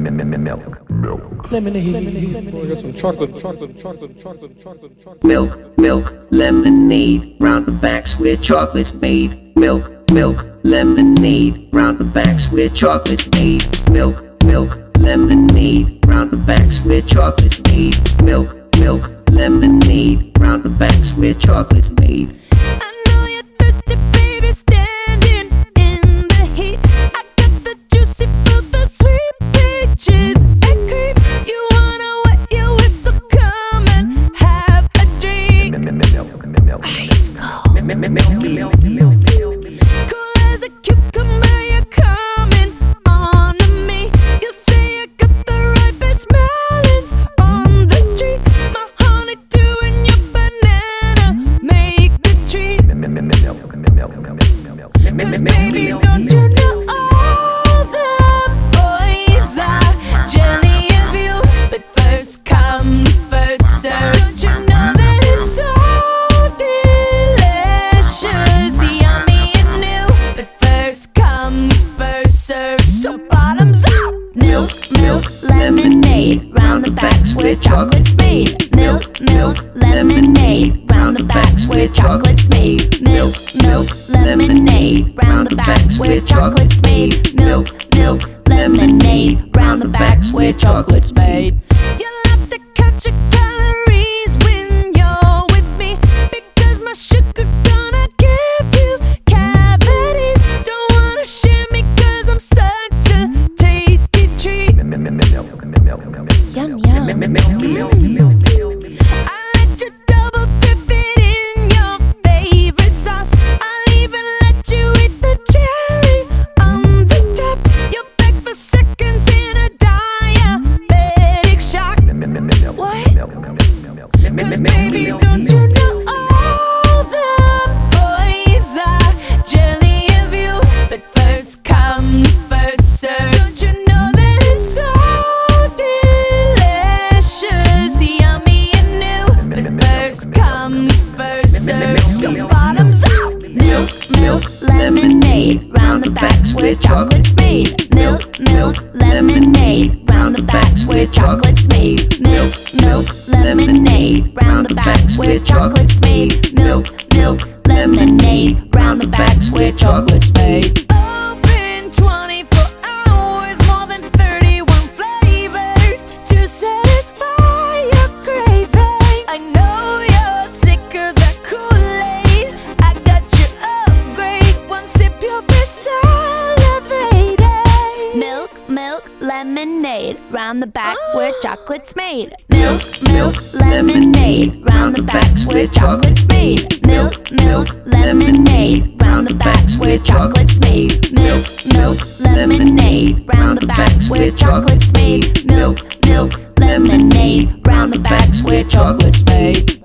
Milk. Milk. Lemonade. Oh, I chocolate. Milk, milk, lemonade. Round the backs where chocolate's made. Milk, milk, lemonade. Round the backs where chocolate's made. Milk, milk, lemonade. Round the backs where chocolate's made. Milk, milk, lemonade. Round the backs where chocolate's made. Cold, lemonade. Round the backs where chocolate's made. Milk, milk, lemonade. Round the backs where chocolate's made. Milk, milk, lemonade. Round the backs where chocolate's made. Milk, milk, lemonade. Round the backs where chocolate's made. You'll have to count your yum. I Round the backs where chocolate's made. Milk, milk, lemonade. Round the backs where chocolate's made. Milk, milk, lemonade. Round the backs where chocolate's made. Milk, milk, lemonade. Round the backs where chocolate's made. Ah. Milk, lemonade. Round the back where chocolate's made. Milk, milk, lemonade. Round the back where chocolate's made. Milk, milk, lemonade. Round the back where chocolate's made. Milk, milk, lemonade. Round the back where chocolate's made. Milk, milk, lemonade. Round the backs where chocolate's made.